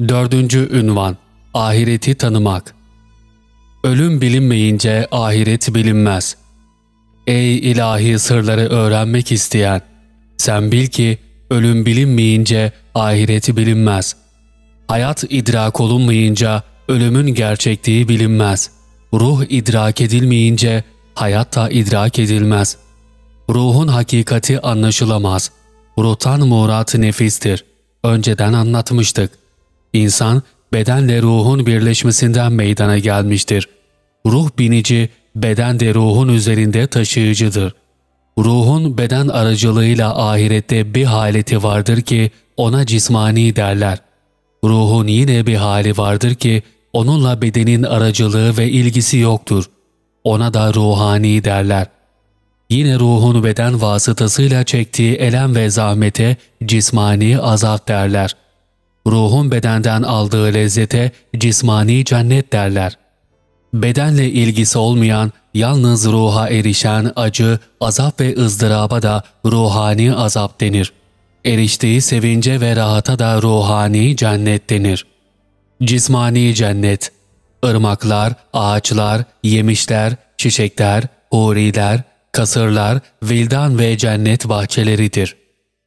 Dördüncü ünvan Ahireti tanımak Ölüm bilinmeyince ahiret bilinmez. Ey ilahi sırları öğrenmek isteyen! Sen bil ki ölüm bilinmeyince ahireti bilinmez. Hayat idrak olunmayınca ölümün gerçekliği bilinmez. Ruh idrak edilmeyince hayat da idrak edilmez. Ruhun hakikati anlaşılamaz. Ruhtan murat nefistir. Önceden anlatmıştık. İnsan bedenle ruhun birleşmesinden meydana gelmiştir. Ruh binici, beden de ruhun üzerinde taşıyıcıdır. Ruhun beden aracılığıyla ahirette bir haleti vardır ki ona cismani derler. Ruhun yine bir hali vardır ki onunla bedenin aracılığı ve ilgisi yoktur. Ona da ruhani derler. Yine ruhun beden vasıtasıyla çektiği elem ve zahmete cismani azap derler. Ruhun bedenden aldığı lezzete cismani cennet derler. Bedenle ilgisi olmayan, yalnız ruha erişen acı, azap ve ızdıraba da ruhani azap denir. Eriştiği sevince ve rahata da ruhani cennet denir. Cismani cennet, ırmaklar, ağaçlar, yemişler, çiçekler, huriler, kasırlar, vildan ve cennet bahçeleridir.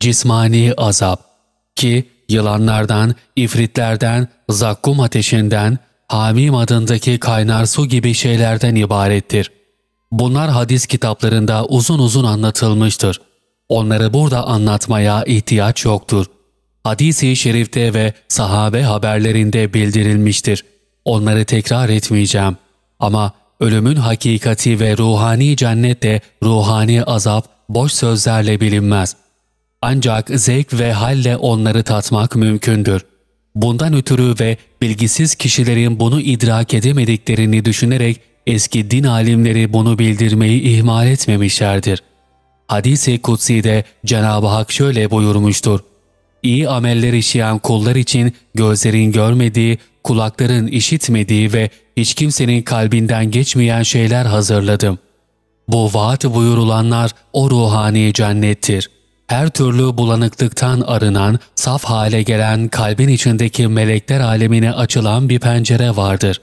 Cismani azap ki yılanlardan, ifritlerden, zakkum ateşinden, hamim adındaki kaynar su gibi şeylerden ibarettir. Bunlar hadis kitaplarında uzun uzun anlatılmıştır. Onları burada anlatmaya ihtiyaç yoktur. Hadis-i şerifte ve sahabe haberlerinde bildirilmiştir. Onları tekrar etmeyeceğim. Ama ölümün hakikati ve ruhani cennet de ruhani azap boş sözlerle bilinmez. Ancak zevk ve halle onları tatmak mümkündür. Bundan ötürü ve bilgisiz kişilerin bunu idrak edemediklerini düşünerek eski din alimleri bunu bildirmeyi ihmal etmemişlerdir. Hadis-i Kutsi'de Cenab-ı Hak şöyle buyurmuştur. İyi ameller işleyen kullar için gözlerin görmediği, kulakların işitmediği ve hiç kimsenin kalbinden geçmeyen şeyler hazırladım. Bu vaat buyurulanlar o ruhani cennettir.'' Her türlü bulanıklıktan arınan, saf hale gelen kalbin içindeki melekler alemine açılan bir pencere vardır.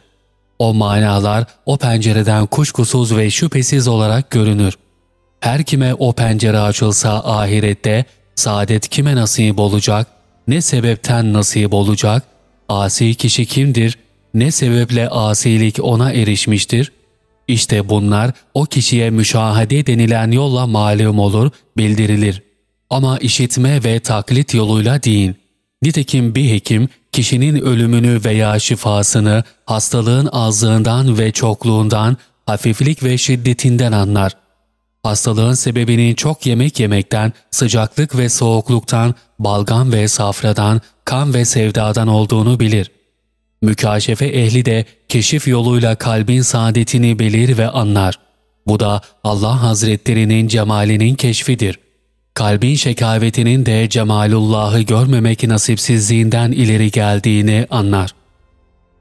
O manalar o pencereden kuşkusuz ve şüphesiz olarak görünür. Her kime o pencere açılsa ahirette saadet kime nasip olacak, ne sebepten nasip olacak, asi kişi kimdir, ne sebeple asilik ona erişmiştir, İşte bunlar o kişiye müşahede denilen yolla malum olur, bildirilir. Ama işitme ve taklit yoluyla değil. Nitekim bir hekim kişinin ölümünü veya şifasını hastalığın azlığından ve çokluğundan, hafiflik ve şiddetinden anlar. Hastalığın sebebinin çok yemek yemekten, sıcaklık ve soğukluktan, balgam ve safradan, kan ve sevdadan olduğunu bilir. Mükaşefe ehli de keşif yoluyla kalbin saadetini bilir ve anlar. Bu da Allah Hazretlerinin cemalinin keşfidir kalbin şekavetinin de cemalullahı görmemek nasipsizliğinden ileri geldiğini anlar.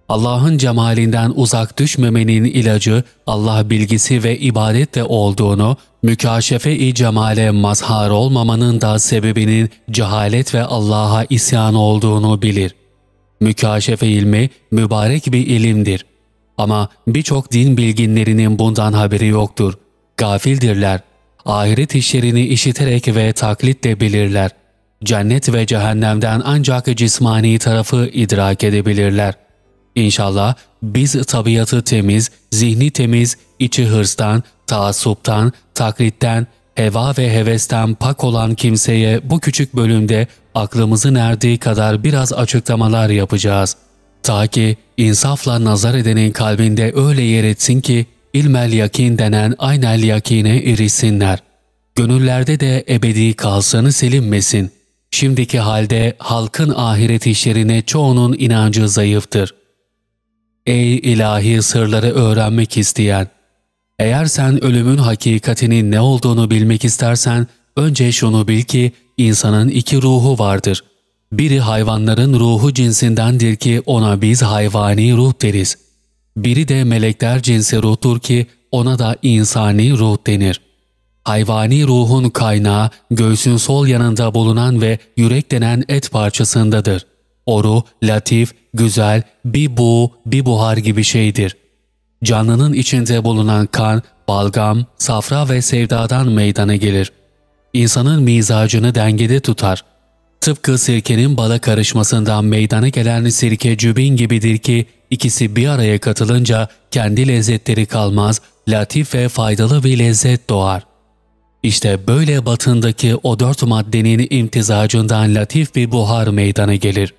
Allah'ın cemalinden uzak düşmemenin ilacı Allah bilgisi ve ibadetle olduğunu, mükaşefe-i cemale mazhar olmamanın da sebebinin cehalet ve Allah'a isyan olduğunu bilir. Mükaşefe ilmi mübarek bir ilimdir. Ama birçok din bilginlerinin bundan haberi yoktur. Gafildirler ahiret işlerini işiterek ve taklitle bilirler. Cennet ve cehennemden ancak cismani tarafı idrak edebilirler. İnşallah biz tabiatı temiz, zihni temiz, içi hırstan, taassuptan, taklitten, heva ve hevesten pak olan kimseye bu küçük bölümde aklımızın erdiği kadar biraz açıklamalar yapacağız. Ta ki insafla nazar edenin kalbinde öyle yer etsin ki ilmel yakin denen aynel yakine erişsinler. Gönüllerde de ebedi kalsanı selinmesin. Şimdiki halde halkın ahiret işlerine çoğunun inancı zayıftır. Ey ilahi sırları öğrenmek isteyen! Eğer sen ölümün hakikatinin ne olduğunu bilmek istersen, önce şunu bil ki insanın iki ruhu vardır. Biri hayvanların ruhu cinsindendir ki ona biz hayvani ruh deriz. Biri de melekler cinsi ruhtur ki ona da insani ruh denir. Hayvani ruhun kaynağı göğsün sol yanında bulunan ve yürek denen et parçasındadır. O ruh, latif, güzel, bir bu, bir buhar gibi şeydir. Canlının içinde bulunan kan, balgam, safra ve sevdadan meydana gelir. İnsanın mizacını dengede tutar. Tıpkı sirkenin bala karışmasından meydana gelen sirke cübin gibidir ki ikisi bir araya katılınca kendi lezzetleri kalmaz, latif ve faydalı bir lezzet doğar. İşte böyle batındaki o dört maddenin imtizacından latif bir buhar meydana gelir.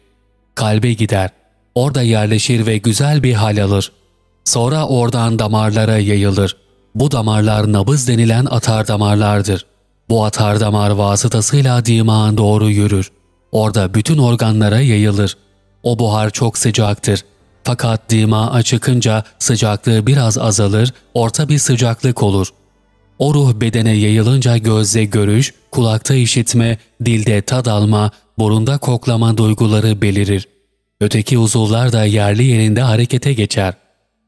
Kalbe gider, orada yerleşir ve güzel bir hal alır. Sonra oradan damarlara yayılır. Bu damarlar nabız denilen atar damarlardır. Bu atar damar vasıtasıyla dimağın doğru yürür. Orada bütün organlara yayılır. O buhar çok sıcaktır. Fakat dima çıkınca sıcaklığı biraz azalır, orta bir sıcaklık olur. O ruh bedene yayılınca gözde görüş, kulakta işitme, dilde tad alma, burunda koklama duyguları belirir. Öteki uzuvlar da yerli yerinde harekete geçer.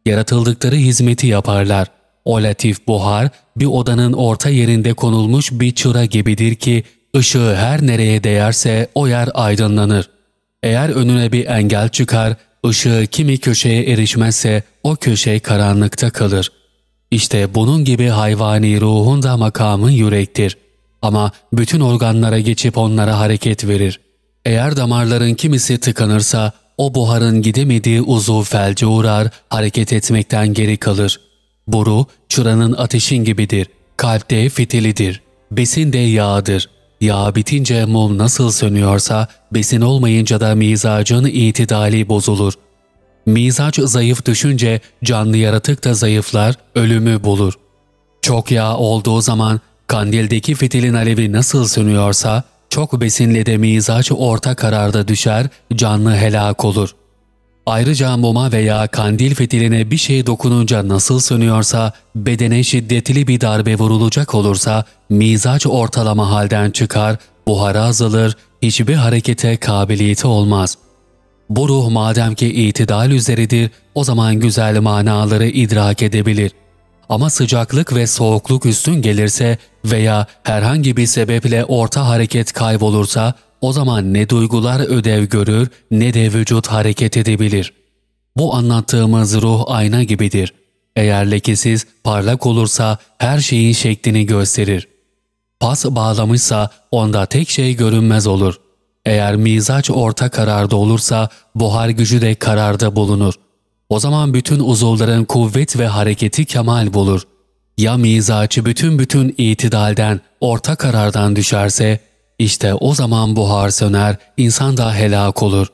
Yaratıldıkları hizmeti yaparlar. O latif buhar bir odanın orta yerinde konulmuş bir çıra gibidir ki ışığı her nereye değerse o yer aydınlanır. Eğer önüne bir engel çıkar, ışığı kimi köşeye erişmezse o köşe karanlıkta kalır. İşte bunun gibi hayvani ruhun da makamı yürektir. Ama bütün organlara geçip onlara hareket verir. Eğer damarların kimisi tıkanırsa o buharın gidemediği uzuv felce uğrar, hareket etmekten geri kalır. Boru, çıranın ateşin gibidir. Kalpte fitilidir. Besin de yağdır. Yağ bitince mum nasıl sönüyorsa, besin olmayınca da mizacın itidali bozulur. Mizaç zayıf düşünce canlı yaratık da zayıflar, ölümü bulur. Çok yağ olduğu zaman kandildeki fitilin alevi nasıl sönüyorsa, çok besinle de mizaç orta kararda düşer, canlı helak olur. Ayrıca muma veya kandil fitiline bir şey dokununca nasıl sönüyorsa, bedene şiddetli bir darbe vurulacak olursa, mizaç ortalama halden çıkar, buhara azalır, hiçbir harekete kabiliyeti olmaz. Bu ruh madem ki itidal üzeridir, o zaman güzel manaları idrak edebilir. Ama sıcaklık ve soğukluk üstün gelirse veya herhangi bir sebeple orta hareket kaybolursa, o zaman ne duygular ödev görür ne de vücut hareket edebilir. Bu anlattığımız ruh ayna gibidir. Eğer lekesiz, parlak olursa her şeyin şeklini gösterir. Pas bağlamışsa onda tek şey görünmez olur. Eğer mizaç orta kararda olursa buhar gücü de kararda bulunur. O zaman bütün uzuvların kuvvet ve hareketi kemal bulur. Ya mizaçı bütün bütün itidalden, orta karardan düşerse işte o zaman buhar söner, insan da helak olur.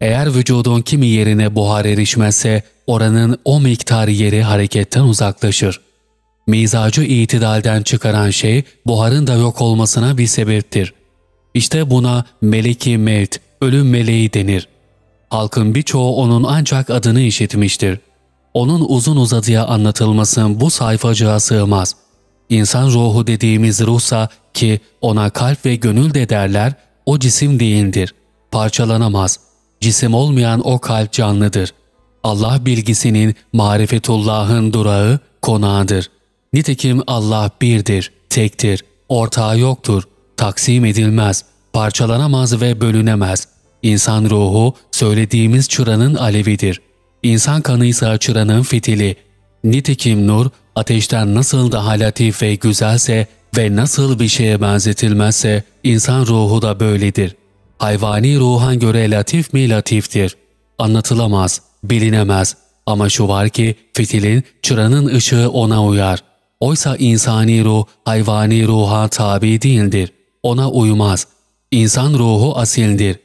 Eğer vücudun kimi yerine buhar erişmezse oranın o miktar yeri hareketten uzaklaşır. Mizacı itidalden çıkaran şey buharın da yok olmasına bir sebeptir. İşte buna meleki mevt, ölüm meleği denir. Halkın birçoğu onun ancak adını işitmiştir. Onun uzun uzadıya anlatılması bu sayfacığa sığmaz.'' İnsan ruhu dediğimiz ruhsa ki ona kalp ve gönül de derler, o cisim değildir. Parçalanamaz. Cisim olmayan o kalp canlıdır. Allah bilgisinin, marifetullahın durağı, konağıdır. Nitekim Allah birdir, tektir, ortağı yoktur, taksim edilmez, parçalanamaz ve bölünemez. İnsan ruhu söylediğimiz çıranın alevidir. İnsan kanıysa çıranın fitili. Nitekim nur ateşten nasıl daha latif ve güzelse ve nasıl bir şeye benzetilmezse insan ruhu da böyledir. Hayvani ruha göre latif mi latiftir. Anlatılamaz, bilinemez ama şu var ki fitilin, çıranın ışığı ona uyar. Oysa insani ruh hayvani ruha tabi değildir. Ona uymaz. İnsan ruhu asildir.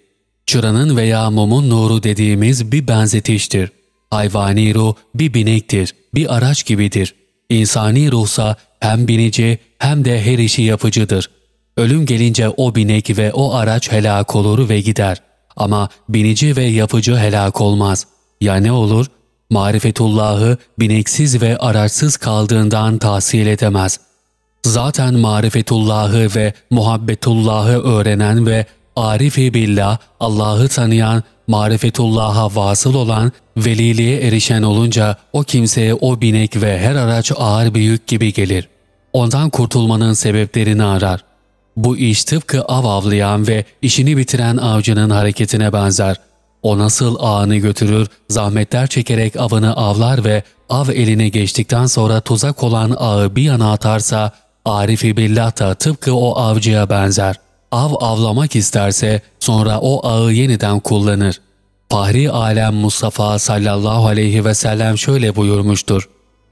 Çıranın veya mumun nuru dediğimiz bir benzetiştir. Hayvani ruh bir binektir, bir araç gibidir. İnsani ruhsa hem binici hem de her işi yapıcıdır. Ölüm gelince o binek ve o araç helak olur ve gider. Ama binici ve yapıcı helak olmaz. Ya ne olur? Marifetullahı bineksiz ve araçsız kaldığından tahsil edemez. Zaten marifetullahı ve muhabbetullahı öğrenen ve arifi billah, Allah'ı tanıyan marifetullah'a vasıl olan, veliliğe erişen olunca o kimseye o binek ve her araç ağır bir yük gibi gelir. Ondan kurtulmanın sebeplerini arar. Bu iş tıpkı av avlayan ve işini bitiren avcının hareketine benzer. O nasıl ağını götürür, zahmetler çekerek avını avlar ve av eline geçtikten sonra tuzak olan ağı bir yana atarsa, Arifi billah da tıpkı o avcıya benzer. Av avlamak isterse sonra o ağı yeniden kullanır. Fahri Alem Mustafa sallallahu aleyhi ve sellem şöyle buyurmuştur.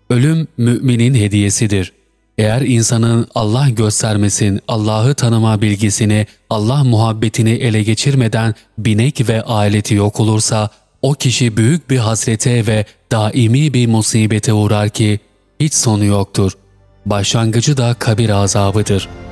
Ölüm müminin hediyesidir. Eğer insanın Allah göstermesin, Allah'ı tanıma bilgisini, Allah muhabbetini ele geçirmeden binek ve aleti yok olursa, o kişi büyük bir hasrete ve daimi bir musibete uğrar ki hiç sonu yoktur. Başlangıcı da kabir azabıdır.''